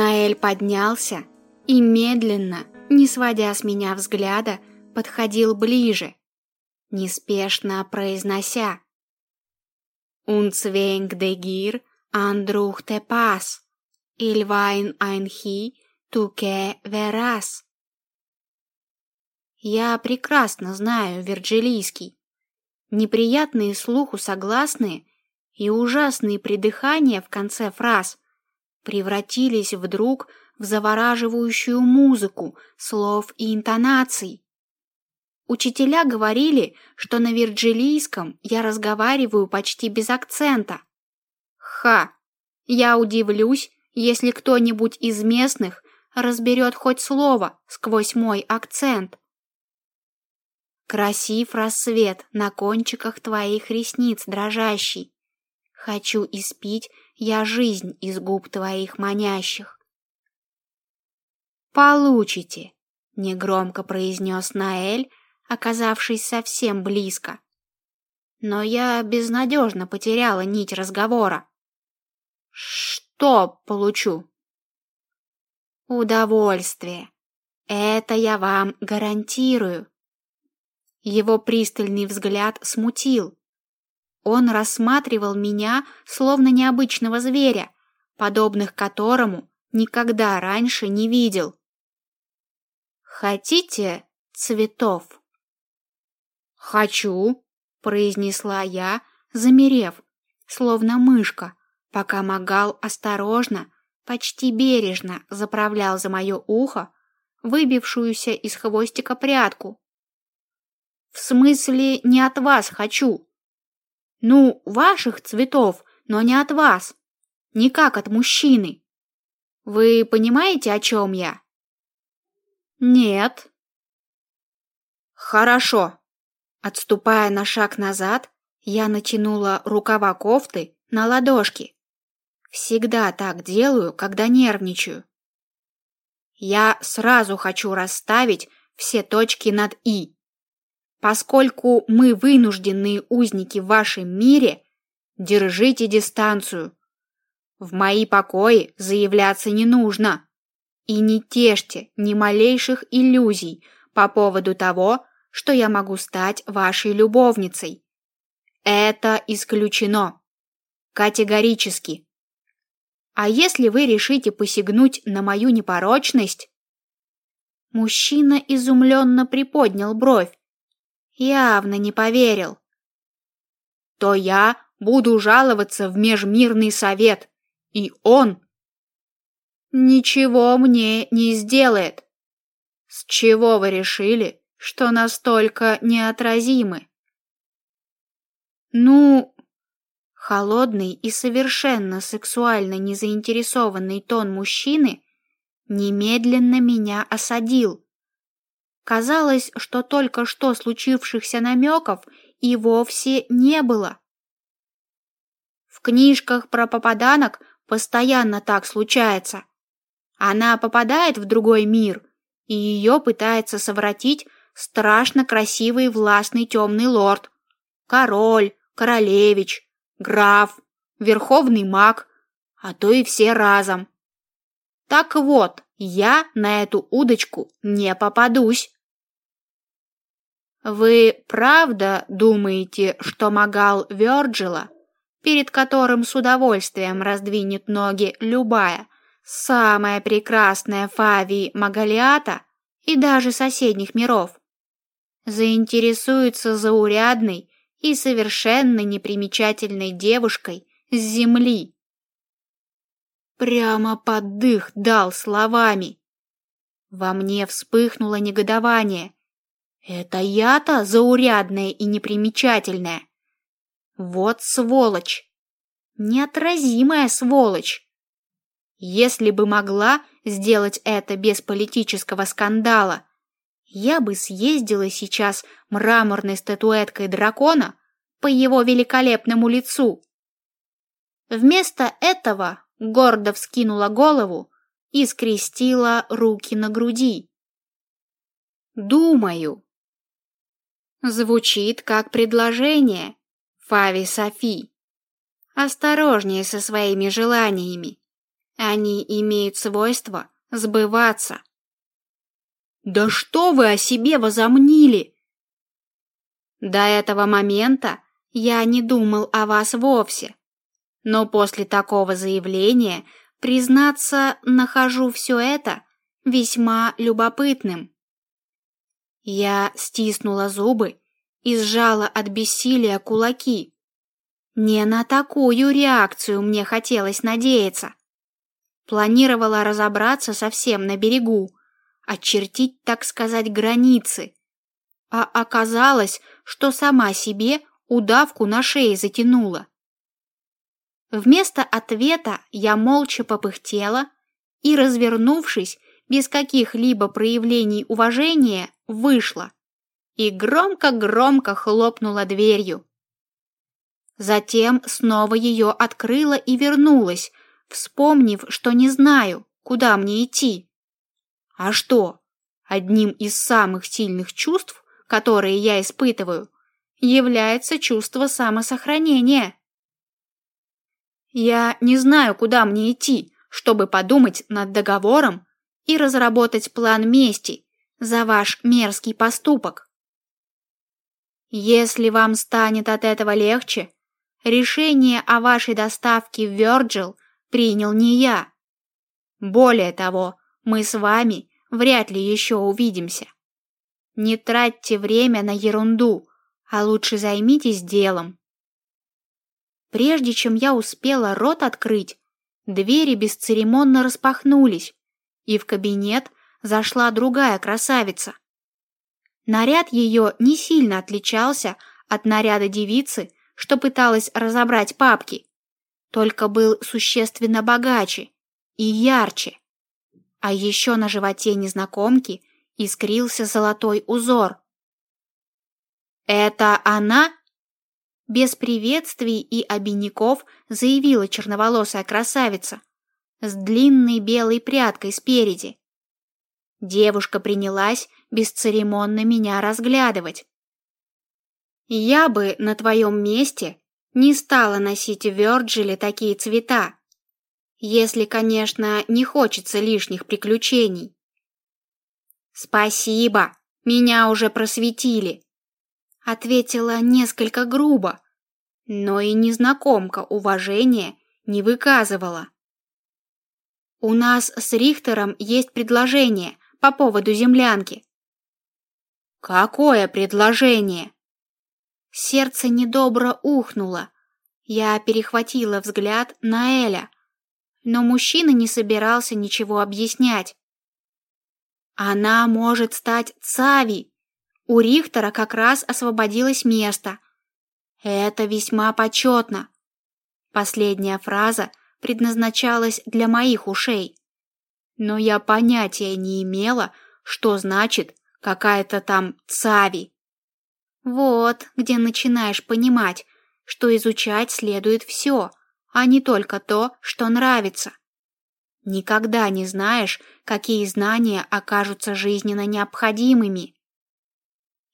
Наэль поднялся и медленно, не сводя с меня взгляда, подходил ближе, неспешно произнося «Унцвенг де гир, андрух те пас, ильвайн айнхи, туке верас». Я прекрасно знаю вирджилийский. Неприятные слуху согласные и ужасные придыхания в конце фраз превратились вдруг в завораживающую музыку слов и интонаций. Учителя говорили, что на вирджилийском я разговариваю почти без акцента. Ха! Я удивлюсь, если кто-нибудь из местных разберет хоть слово сквозь мой акцент. Красив рассвет на кончиках твоих ресниц дрожащий. Хочу испить я жизнь из губ твоих манящих. Получите, негромко произнес Наэль, оказавшись совсем близко. Но я безнадежно потеряла нить разговора. Что получу? Удовольствие. Это я вам гарантирую. Его пристальный взгляд смутил. Он рассматривал меня словно необычного зверя, подобных которому никогда раньше не видел. Хотите цветов? Хочу, произнесла я, замерев, словно мышка, пока Магал осторожно, почти бережно заправлял за мое ухо выбившуюся из хвостика прядку. В смысле, не от вас хочу. Ну, ваших цветов, но не от вас. Не как от мужчины. Вы понимаете, о чем я? Нет. Хорошо. Отступая на шаг назад, я натянула рукава кофты на ладошки. Всегда так делаю, когда нервничаю. Я сразу хочу расставить все точки над «и». Поскольку мы вынужденные узники в вашем мире, держите дистанцию. В мои покои заявляться не нужно. И не тешьте ни малейших иллюзий по поводу того, что я могу стать вашей любовницей. Это исключено. Категорически. А если вы решите посягнуть на мою непорочность? Мужчина изумленно приподнял бровь явно не поверил. То я буду жаловаться в межмирный совет, и он ничего мне не сделает. С чего вы решили, что настолько неотразимы? Ну, холодный и совершенно сексуально незаинтересованный тон мужчины немедленно меня осадил. Казалось, что только что случившихся намеков и вовсе не было. В книжках про попаданок постоянно так случается. Она попадает в другой мир, и ее пытается совратить страшно красивый властный темный лорд, король, королевич, граф, верховный маг, а то и все разом. Так вот, я на эту удочку не попадусь. Вы правда думаете, что Магал Вёрджила, перед которым с удовольствием раздвинет ноги любая, самая прекрасная Фавии Магалиата и даже соседних миров, заинтересуется заурядной и совершенно непримечательной девушкой с земли? Прямо под дых дал словами. Во мне вспыхнуло негодование. Это я-то заурядная и непримечательная. Вот сволочь. Неотразимая сволочь. Если бы могла сделать это без политического скандала, я бы съездила сейчас мраморной статуэткой дракона по его великолепному лицу. Вместо этого гордо вскинула голову и скрестила руки на груди. Думаю. Звучит как предложение, Фави Софи. Осторожнее со своими желаниями. Они имеют свойство сбываться. Да что вы о себе возомнили? До этого момента я не думал о вас вовсе. Но после такого заявления, признаться, нахожу все это весьма любопытным. Я стиснула зубы и сжала от бессилия кулаки. Не на такую реакцию мне хотелось надеяться. Планировала разобраться совсем на берегу, очертить, так сказать, границы. А оказалось, что сама себе удавку на шее затянула. Вместо ответа я молча попыхтела и, развернувшись, без каких-либо проявлений уважения, вышла и громко-громко хлопнула дверью. Затем снова ее открыла и вернулась, вспомнив, что не знаю, куда мне идти. А что? Одним из самых сильных чувств, которые я испытываю, является чувство самосохранения. Я не знаю, куда мне идти, чтобы подумать над договором и разработать план мести за ваш мерзкий поступок. Если вам станет от этого легче, решение о вашей доставке в Вёрджил принял не я. Более того, мы с вами вряд ли еще увидимся. Не тратьте время на ерунду, а лучше займитесь делом. Прежде чем я успела рот открыть, двери бесцеремонно распахнулись, и в кабинет зашла другая красавица. Наряд ее не сильно отличался от наряда девицы, что пыталась разобрать папки, только был существенно богаче и ярче. А еще на животе незнакомки искрился золотой узор. «Это она?» Без приветствий и обиняков заявила черноволосая красавица с длинной белой прядкой спереди. Девушка принялась бесцеремонно меня разглядывать. Я бы на твоем месте не стала носить в Вёрджиле такие цвета, если, конечно, не хочется лишних приключений. Спасибо, меня уже просветили, ответила несколько грубо, но и незнакомка уважения не выказывала. У нас с Рихтером есть предложение по поводу землянки. Какое предложение? Сердце недобро ухнуло. Я перехватила взгляд на Эля, но мужчина не собирался ничего объяснять. Она может стать Цави. У Рихтера как раз освободилось место. Это весьма почетно. Последняя фраза предназначалась для моих ушей. Но я понятия не имела, что значит какая-то там Цави. Вот, где начинаешь понимать, что изучать следует все, а не только то, что нравится. Никогда не знаешь, какие знания окажутся жизненно необходимыми.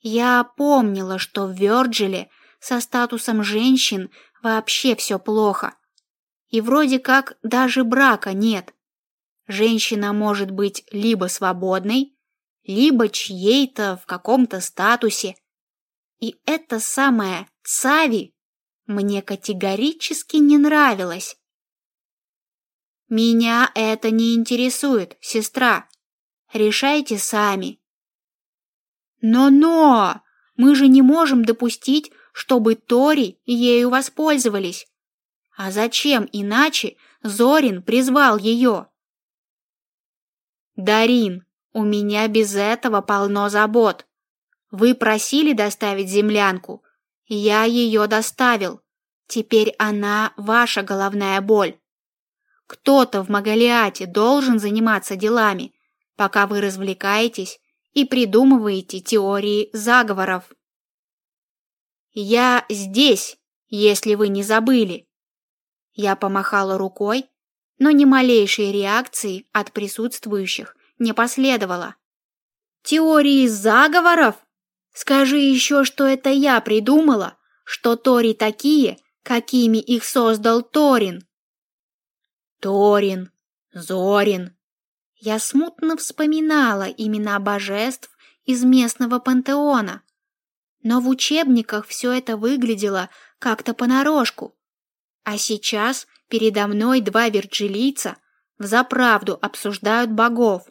Я помнила, что в Вёрджиле со статусом женщин вообще все плохо. И вроде как даже брака нет. Женщина может быть либо свободной, либо чьей-то в каком-то статусе. И это самое Цави мне категорически не нравилось. Меня это не интересует, сестра. Решайте сами. Но-но, мы же не можем допустить, чтобы Тори ею воспользовались. А зачем иначе Зорин призвал ее? Дарин, у меня без этого полно забот. Вы просили доставить землянку. Я ее доставил. Теперь она ваша головная боль. Кто-то в Магалиате должен заниматься делами, пока вы развлекаетесь и придумываете теории заговоров. Я здесь, если вы не забыли. Я помахала рукой, но ни малейшей реакции от присутствующих не последовало. Теории заговоров? Скажи еще, что это я придумала, что Тори такие, какими их создал Торин. Торин, Зорин. Я смутно вспоминала имена божеств из местного пантеона, но в учебниках все это выглядело как-то понарошку. А сейчас передо мной два вирджилийца взаправду обсуждают богов.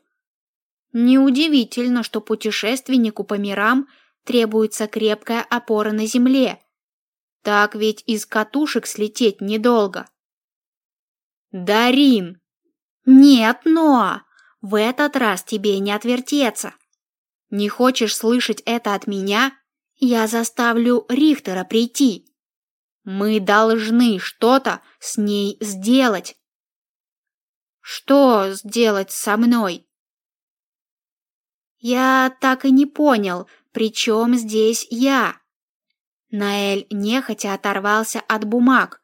Неудивительно, что путешественнику по мирам требуется крепкая опора на земле. Так ведь из катушек слететь недолго. Дарин! Нет, Ноа, в этот раз тебе не отвертеться. Не хочешь слышать это от меня? Я заставлю Рихтера прийти. Мы должны что-то с ней сделать. Что сделать со мной? Я так и не понял, при чем здесь я? Наэль нехотя оторвался от бумаг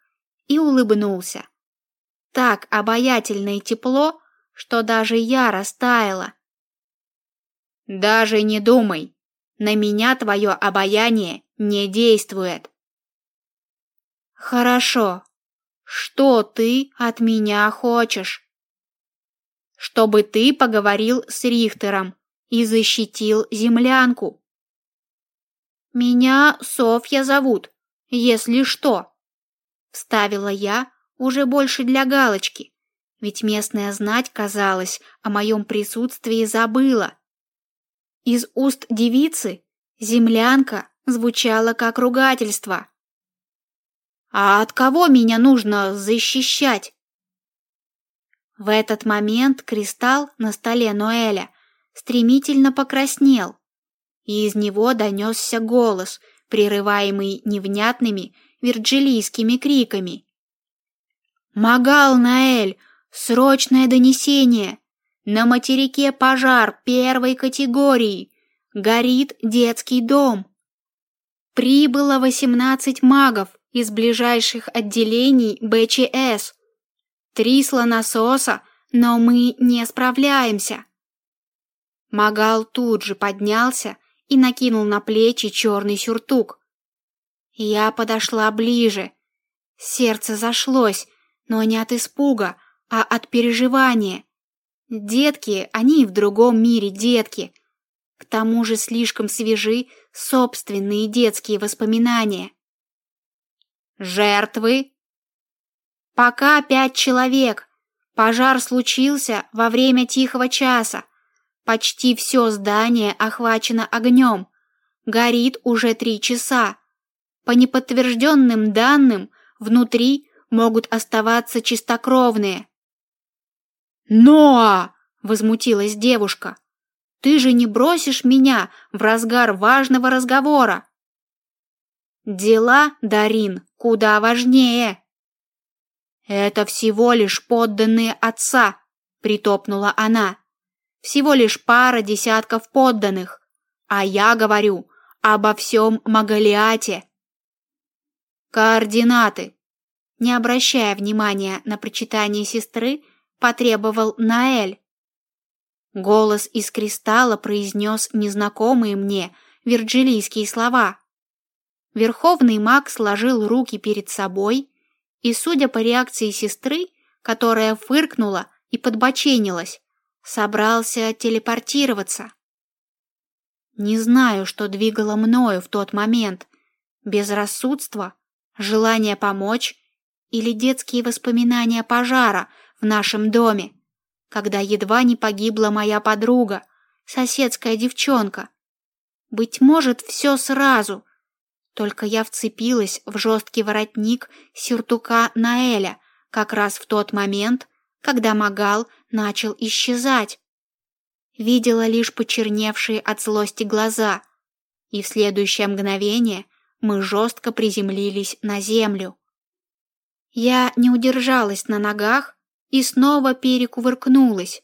и улыбнулся. Так обаятельно и тепло, что даже я растаяла. Даже не думай, на меня твое обаяние не действует. Хорошо. Что ты от меня хочешь? Чтобы ты поговорил с Рихтером и защитил землянку. Меня Софья зовут, если что, вставила я уже больше для галочки, ведь местная знать, казалось, о моем присутствии забыла. Из уст девицы землянка звучала как ругательство. А от кого меня нужно защищать? В этот момент кристалл на столе Ноэля стремительно покраснел, и из него донесся голос, прерываемый невнятными вирджилийскими криками. «Магал, Наэль! Срочное донесение! На материке пожар первой категории! Горит детский дом!» Прибыло восемнадцать магов, из ближайших отделений БЧС. Три слонососа, но мы не справляемся. Магал тут же поднялся и накинул на плечи черный сюртук. Я подошла ближе. Сердце зашлось, но не от испуга, а от переживания. Детки, они в другом мире детки. К тому же слишком свежи собственные детские воспоминания. Жертвы? Пока пять человек. Пожар случился во время тихого часа. Почти все здание охвачено огнем. Горит уже три часа. По неподтвержденным данным, внутри могут оставаться чистокровные. «Ноа!» — возмутилась девушка. «Ты же не бросишь меня в разгар важного разговора!» Дела, Дарин, куда важнее. Это всего лишь подданные отца, притопнула она. Всего лишь пара десятков подданных, а я говорю обо всем Магалиате. Координаты. Не обращая внимания на прочитание сестры, потребовал Наэль. Голос из кристалла произнес незнакомые мне вирджилийские слова. Верховный маг сложил руки перед собой и, судя по реакции сестры, которая фыркнула и подбоченилась, собрался телепортироваться. Не знаю, что двигало мною в тот момент: безрассудство, желание помочь или детские воспоминания пожара в нашем доме, когда едва не погибла моя подруга, соседская девчонка. Быть может, все сразу, только я вцепилась в жесткий воротник сюртука Наэля как раз в тот момент, когда Магал начал исчезать. Видела лишь почерневшие от злости глаза, и в следующее мгновение мы жестко приземлились на землю. Я не удержалась на ногах и снова перекувыркнулась,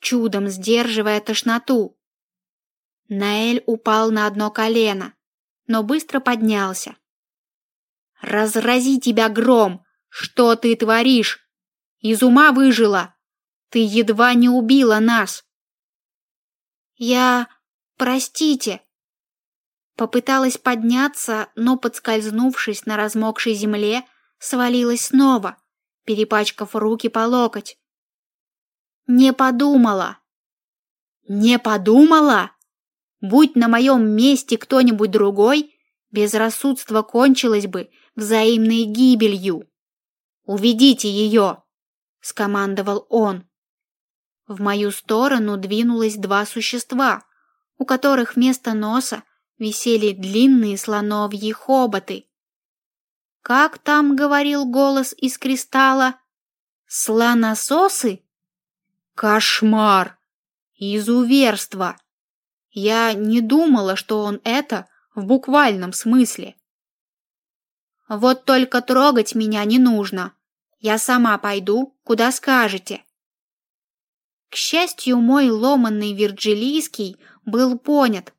чудом сдерживая тошноту. Наэль упал на одно колено, но быстро поднялся. «Разрази тебя гром! Что ты творишь? Из ума выжила! Ты едва не убила нас!» «Я... простите!» Попыталась подняться, но, подскользнувшись на размокшей земле, свалилась снова, перепачкав руки по локоть. Не подумала. Не подумала? Будь на моем месте кто-нибудь другой, безрассудство кончилось бы взаимной гибелью. «Уведите ее!» — скомандовал он. В мою сторону двинулось два существа, у которых вместо носа висели длинные слоновьи хоботы. Как там говорил голос из кристалла? Слонососы? Кошмар! Изуверство! Я не думала, что он это в буквальном смысле. Вот только трогать меня не нужно. Я сама пойду, куда скажете. К счастью, мой ломанный вирджилийский был понят,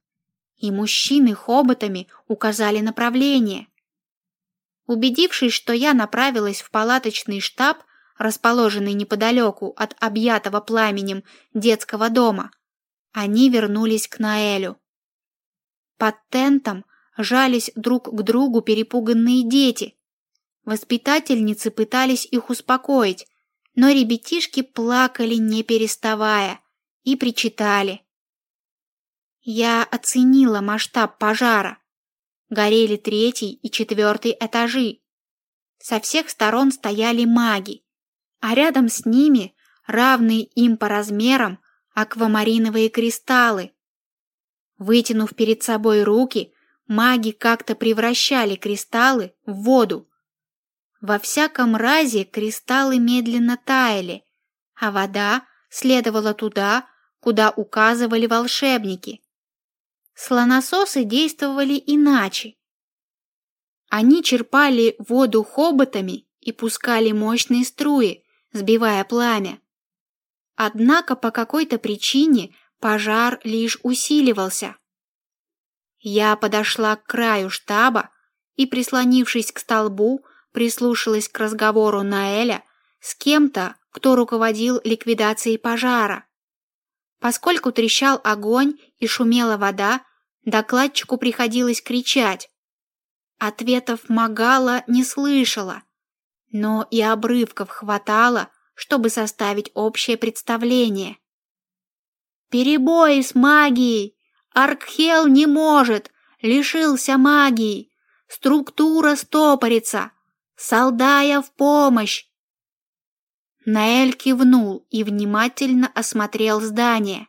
и мужчины хоботами указали направление. Убедившись, что я направилась в палаточный штаб, расположенный неподалеку от объятого пламенем детского дома, они вернулись к Наэлю. Под тентом жались друг к другу перепуганные дети. Воспитательницы пытались их успокоить, но ребятишки плакали не переставая и причитали. Я оценила масштаб пожара. Горели третий и четвертый этажи. Со всех сторон стояли маги, а рядом с ними, равные им по размерам, аквамариновые кристаллы. Вытянув перед собой руки, маги как-то превращали кристаллы в воду. Во всяком разе кристаллы медленно таяли, а вода следовала туда, куда указывали волшебники. Слонососы действовали иначе. Они черпали воду хоботами и пускали мощные струи, сбивая пламя. Однако по какой-то причине пожар лишь усиливался. Я подошла к краю штаба и, прислонившись к столбу, прислушалась к разговору Наэля с кем-то, кто руководил ликвидацией пожара. Поскольку трещал огонь и шумела вода, докладчику приходилось кричать. Ответов Магала не слышала, но и обрывков хватало, чтобы составить общее представление. «Перебои с магией! Аркхел не может! Лишился магии! Структура стопорится! Солдая в помощь!» Наэль кивнул и внимательно осмотрел здание.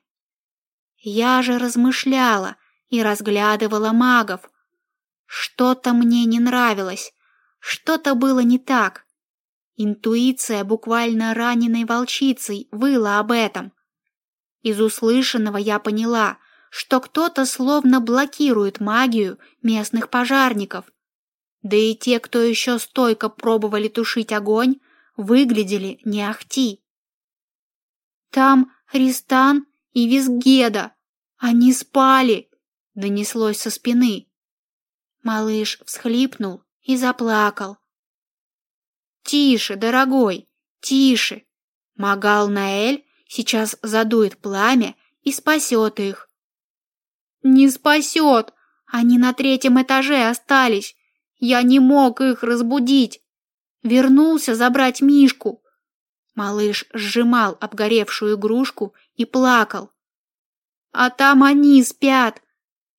Я же размышляла и разглядывала магов. Что-то мне не нравилось, что-то было не так. Интуиция буквально раненой волчицей выла об этом. Из услышанного я поняла, что кто-то словно блокирует магию местных пожарников. Да и те, кто еще стойко пробовали тушить огонь, выглядели не ахти. Там Ристан и Визгеда. Они спали, донеслось со спины. Малыш всхлипнул и заплакал. Тише, дорогой, тише. Магал Наэль сейчас задует пламя и спасет их. Не спасет. Они на третьем этаже остались. Я не мог их разбудить. Вернулся забрать Мишку. Малыш сжимал обгоревшую игрушку и плакал. А там они спят.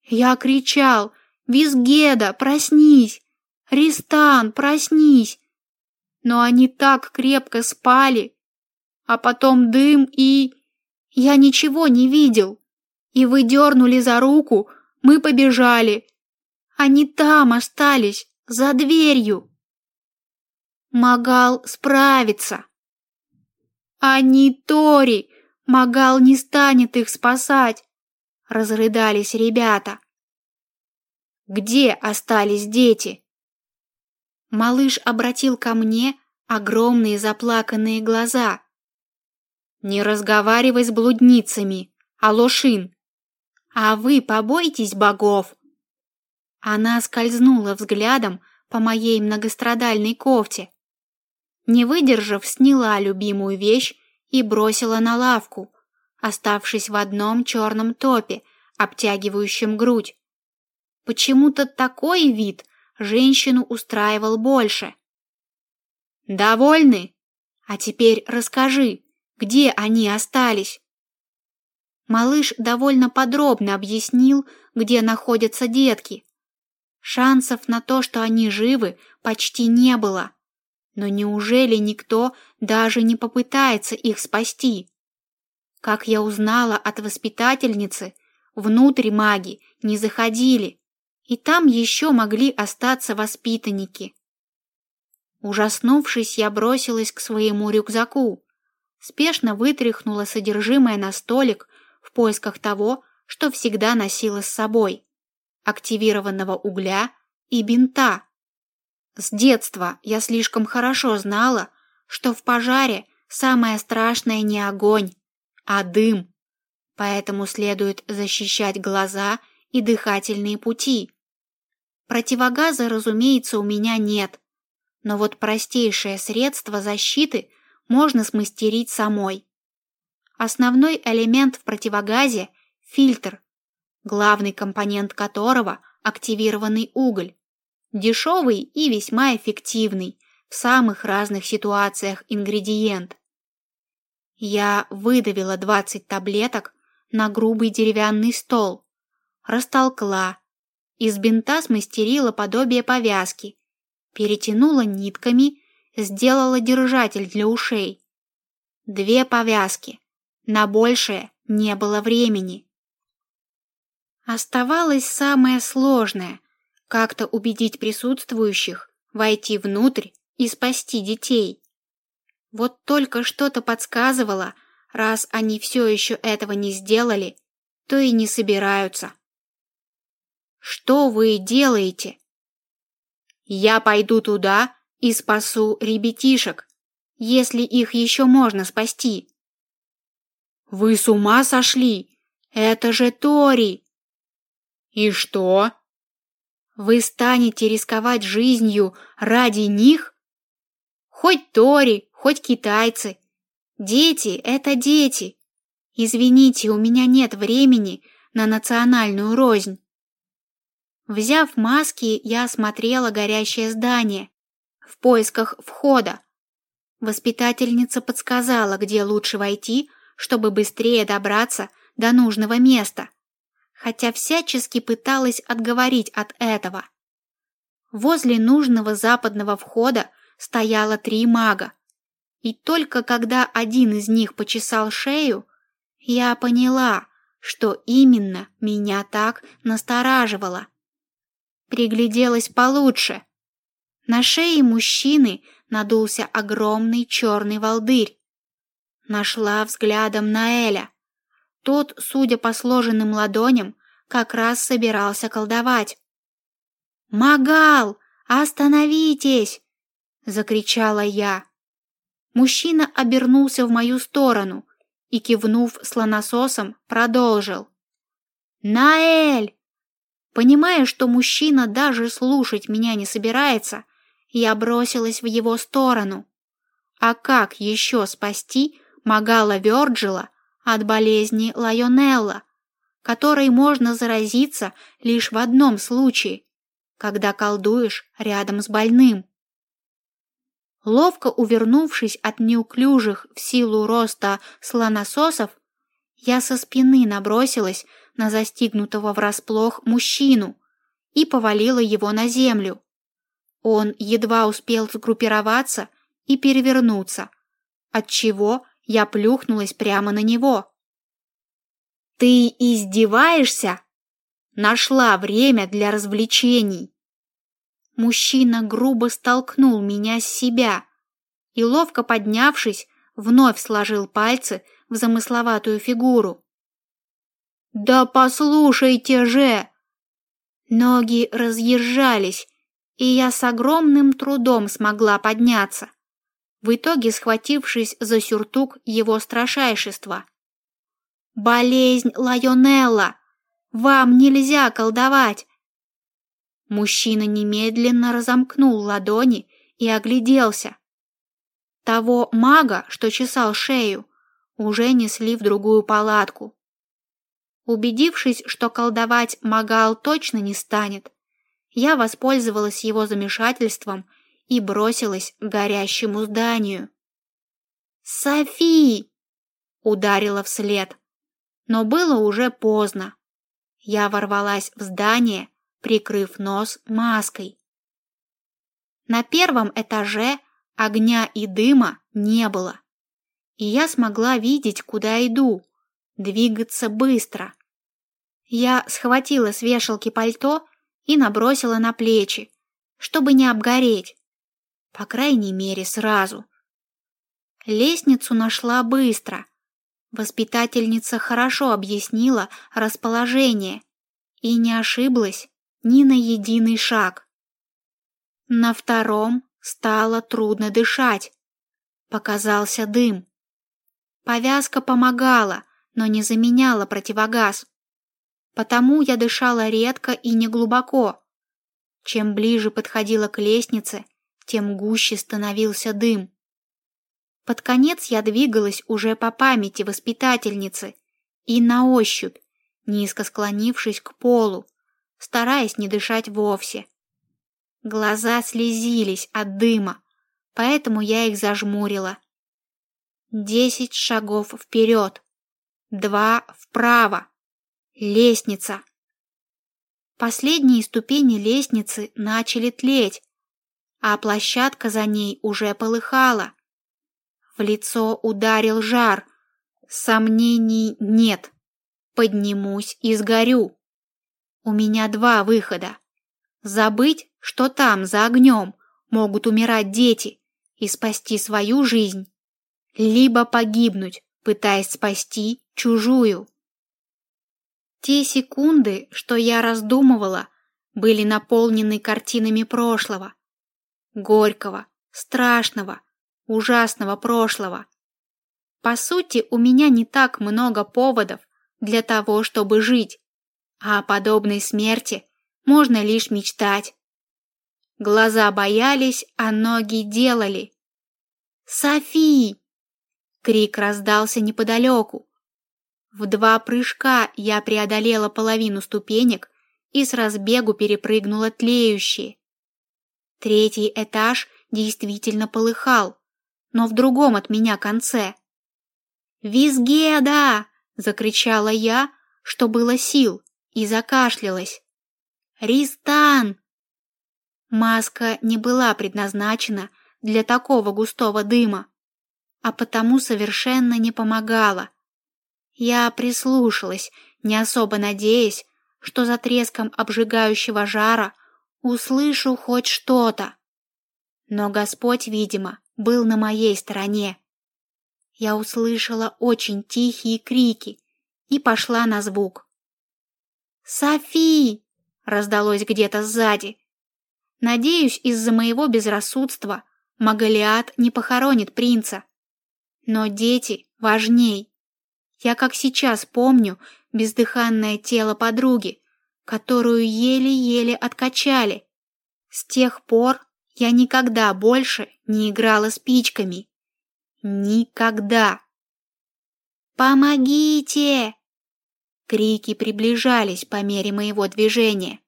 Я кричал: "Визгеда, проснись! Ристан, проснись!" Но они так крепко спали, а потом дым и я ничего не видел. И вы дернули за руку, мы побежали. Они там остались, за дверью. Магал справится. Они Тори, Магал не станет их спасать, разрыдались ребята. Где остались дети? Малыш обратил ко мне огромные заплаканные глаза. Не разговаривай с блудницами, Алошин. А вы побойтесь богов. Она скользнула взглядом по моей многострадальной кофте. Не выдержав, сняла любимую вещь и бросила на лавку, оставшись в одном черном топе, обтягивающем грудь. Почему-то такой вид женщину устраивал больше. Довольны? А теперь расскажи, Где они остались? Малыш довольно подробно объяснил, где находятся детки. Шансов на то, что они живы, почти не было. Но неужели никто даже не попытается их спасти? Как я узнала от воспитательницы, внутрь маги не заходили, и там еще могли остаться воспитанники. Ужаснувшись, я бросилась к своему рюкзаку, спешно вытряхнула содержимое на столик в поисках того, что всегда носила с собой – активированного угля и бинта. С детства я слишком хорошо знала, что в пожаре самое страшное не огонь, а дым, поэтому следует защищать глаза и дыхательные пути. Противогаза, разумеется, у меня нет, но вот простейшее средство защиты можно смастерить самой. Основной элемент в противогазе – фильтр, главный компонент которого – активированный уголь. Дешевый и весьма эффективный в самых разных ситуациях ингредиент. Я выдавила 20 таблеток на грубый деревянный стол, растолкла, из бинта смастерила подобие повязки, перетянула нитками, сделала держатель для ушей. Две повязки, на большее не было времени. Оставалось самое сложное — как-то убедить присутствующих войти внутрь и спасти детей. Вот только что-то подсказывало, раз они все еще этого не сделали, то и не собираются. «Что вы делаете?» «Я пойду туда и спасу ребятишек, если их еще можно спасти», вы с ума сошли? Это же Тори. И что? Вы станете рисковать жизнью ради них? Хоть Тори, хоть китайцы. Дети это дети. Извините, у меня нет времени на национальную рознь. Взяв маски, я осмотрела горящее здание в поисках входа. Воспитательница подсказала, где лучше войти, чтобы быстрее добраться до нужного места, хотя всячески пыталась отговорить от этого. Возле нужного западного входа стояло три мага, и только когда один из них почесал шею, я поняла, что именно меня так настораживало. Пригляделась получше. На шее мужчины надулся огромный черный волдырь, Нашла взглядом Наэля. Тот, судя по сложенным ладоням, как раз собирался колдовать. «Магал, остановитесь!» — закричала я. Мужчина обернулся в мою сторону и, кивнув слонососом, продолжил. «Наэль!» Понимая, что мужчина даже слушать меня не собирается, я бросилась в его сторону. А как еще спасти Магала Вёрджила от болезни Лайонелла, которой можно заразиться лишь в одном случае, когда колдуешь рядом с больным. Ловко увернувшись от неуклюжих в силу роста слонососов, я со спины набросилась на застигнутого врасплох мужчину и повалила его на землю. Он едва успел сгруппироваться и перевернуться, отчего я плюхнулась прямо на него. «Ты издеваешься?» Нашла время для развлечений. Мужчина грубо столкнул меня с себя и, ловко поднявшись, вновь сложил пальцы в замысловатую фигуру. «Да послушайте же!» Ноги разъезжались, и я с огромным трудом смогла подняться в итоге схватившись за сюртук его страшайшества. «Болезнь Лайонелла! Вам нельзя колдовать!» Мужчина немедленно разомкнул ладони и огляделся. Того мага, что чесал шею, уже несли в другую палатку. Убедившись, что колдовать Магал точно не станет, я воспользовалась его замешательством и бросилась к горящему зданию. «Софи!» ударила вслед. Но было уже поздно. Я ворвалась в здание, прикрыв нос маской. На первом этаже огня и дыма не было, и я смогла видеть, куда иду, двигаться быстро. Я схватила с вешалки пальто и набросила на плечи, чтобы не обгореть. По крайней мере, сразу. Лестницу нашла быстро. Воспитательница хорошо объяснила расположение и не ошиблась ни на единый шаг. На втором стало трудно дышать. Показался дым. Повязка помогала, но не заменяла противогаз. Потому я дышала редко и неглубоко. Чем ближе подходила к лестнице, тем гуще становился дым. Под конец я двигалась уже по памяти воспитательницы и на ощупь, низко склонившись к полу, стараясь не дышать вовсе. Глаза слезились от дыма, поэтому я их зажмурила. Десять шагов вперед, два вправо. Лестница. Последние ступени лестницы начали тлеть, а площадка за ней уже полыхала. В лицо ударил жар. Сомнений нет. Поднимусь и сгорю. У меня два выхода. Забыть, что там, за огнем, могут умирать дети и спасти свою жизнь. Либо погибнуть, пытаясь спасти чужую. Те секунды, что я раздумывала, были наполнены картинами прошлого. Горького, страшного, ужасного прошлого. По сути, у меня не так много поводов для того, чтобы жить, а о подобной смерти можно лишь мечтать. Глаза боялись, а ноги делали. «Софи!» Крик раздался неподалеку. В два прыжка я преодолела половину ступенек и с разбегу перепрыгнула тлеющие. Третий этаж действительно полыхал но в другом от меня конце. «Визгеда!» — закричала я, что было сил, и закашлялась. «Ристан!» Маска не была предназначена для такого густого дыма, а потому совершенно не помогала. Я прислушалась, не особо надеясь, что за треском обжигающего жара услышу хоть что-то. Но Господь, видимо, был на моей стороне. Я услышала очень тихие крики и пошла на звук. «Софи!» — раздалось где-то сзади. Надеюсь, из-за моего безрассудства Магалиат не похоронит принца. Но дети важней. Я как сейчас помню бездыханное тело подруги, которую еле-еле откачали. С тех пор я никогда больше не играла спичками. Никогда. «Помогите!» Крики приближались по мере моего движения.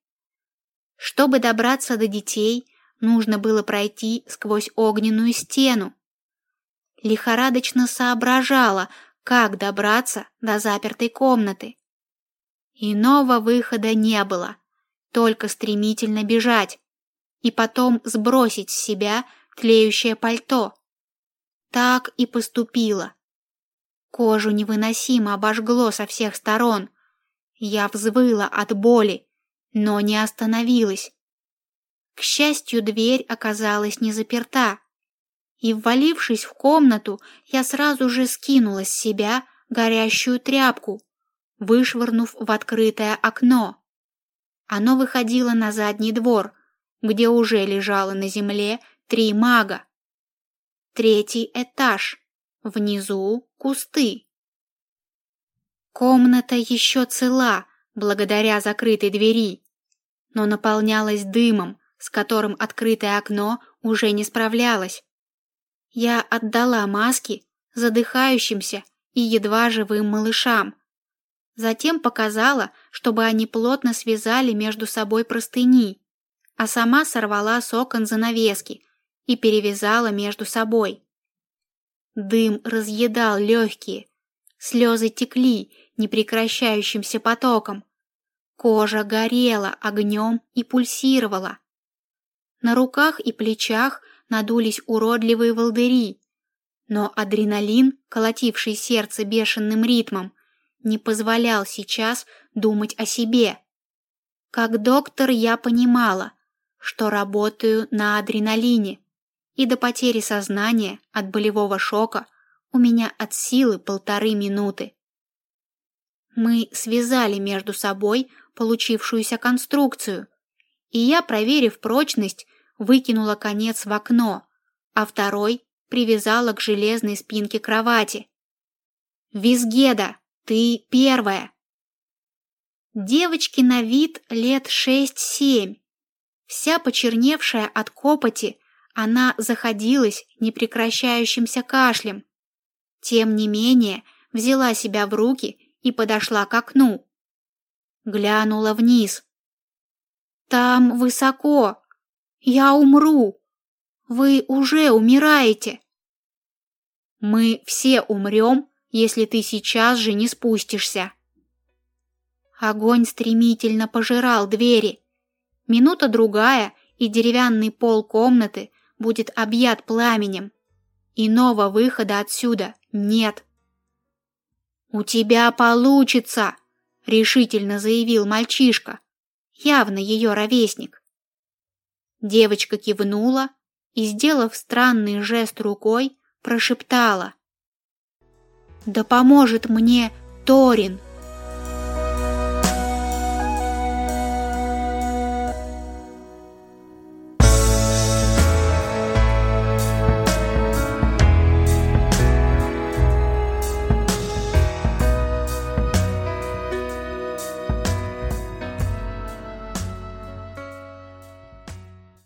Чтобы добраться до детей, нужно было пройти сквозь огненную стену. Лихорадочно соображала, как добраться до запертой комнаты. Иного выхода не было, только стремительно бежать, и потом сбросить с себя тлеющее пальто. Так и поступила. Кожу невыносимо обожгло со всех сторон. Я взвыла от боли, но не остановилась. К счастью, дверь оказалась не заперта, и, ввалившись в комнату, я сразу же скинула с себя горящую тряпку, вышвырнув в открытое окно. Оно выходило на задний двор, где уже лежало на земле три мага. Третий этаж. Внизу кусты. Комната еще цела, благодаря закрытой двери, но наполнялась дымом, с которым открытое окно уже не справлялось. Я отдала маски задыхающимся и едва живым малышам. Затем показала, чтобы они плотно связали между собой простыни а сама сорвала с окон занавески и перевязала между собой. Дым разъедал легкие, Слезы текли непрекращающимся потоком. Кожа горела огнем и пульсировала. На руках и плечах надулись уродливые волдыри, но адреналин, колотивший сердце бешеным ритмом, не позволял сейчас думать о себе. Как доктор я понимала, что работаю на адреналине, и до потери сознания от болевого шока у меня от силы полторы минуты. Мы связали между собой получившуюся конструкцию, и я, проверив прочность, выкинула конец в окно, а второй привязала к железной спинке кровати. «Визгеда, ты первая!» Девочке на вид лет шесть-семь. Вся почерневшая от копоти, она заходилась непрекращающимся кашлем. Тем не менее, взяла себя в руки и подошла к окну. Глянула вниз. Там высоко. Я умру. Вы уже умираете. Мы все умрем, если ты сейчас же не спустишься. Огонь стремительно пожирал двери. Минута другая, и деревянный пол комнаты будет объят пламенем. Иного выхода отсюда нет. «У тебя получится!» — решительно заявил мальчишка, явно ее ровесник. Девочка кивнула и, сделав странный жест рукой, прошептала. «Да поможет мне Торин!»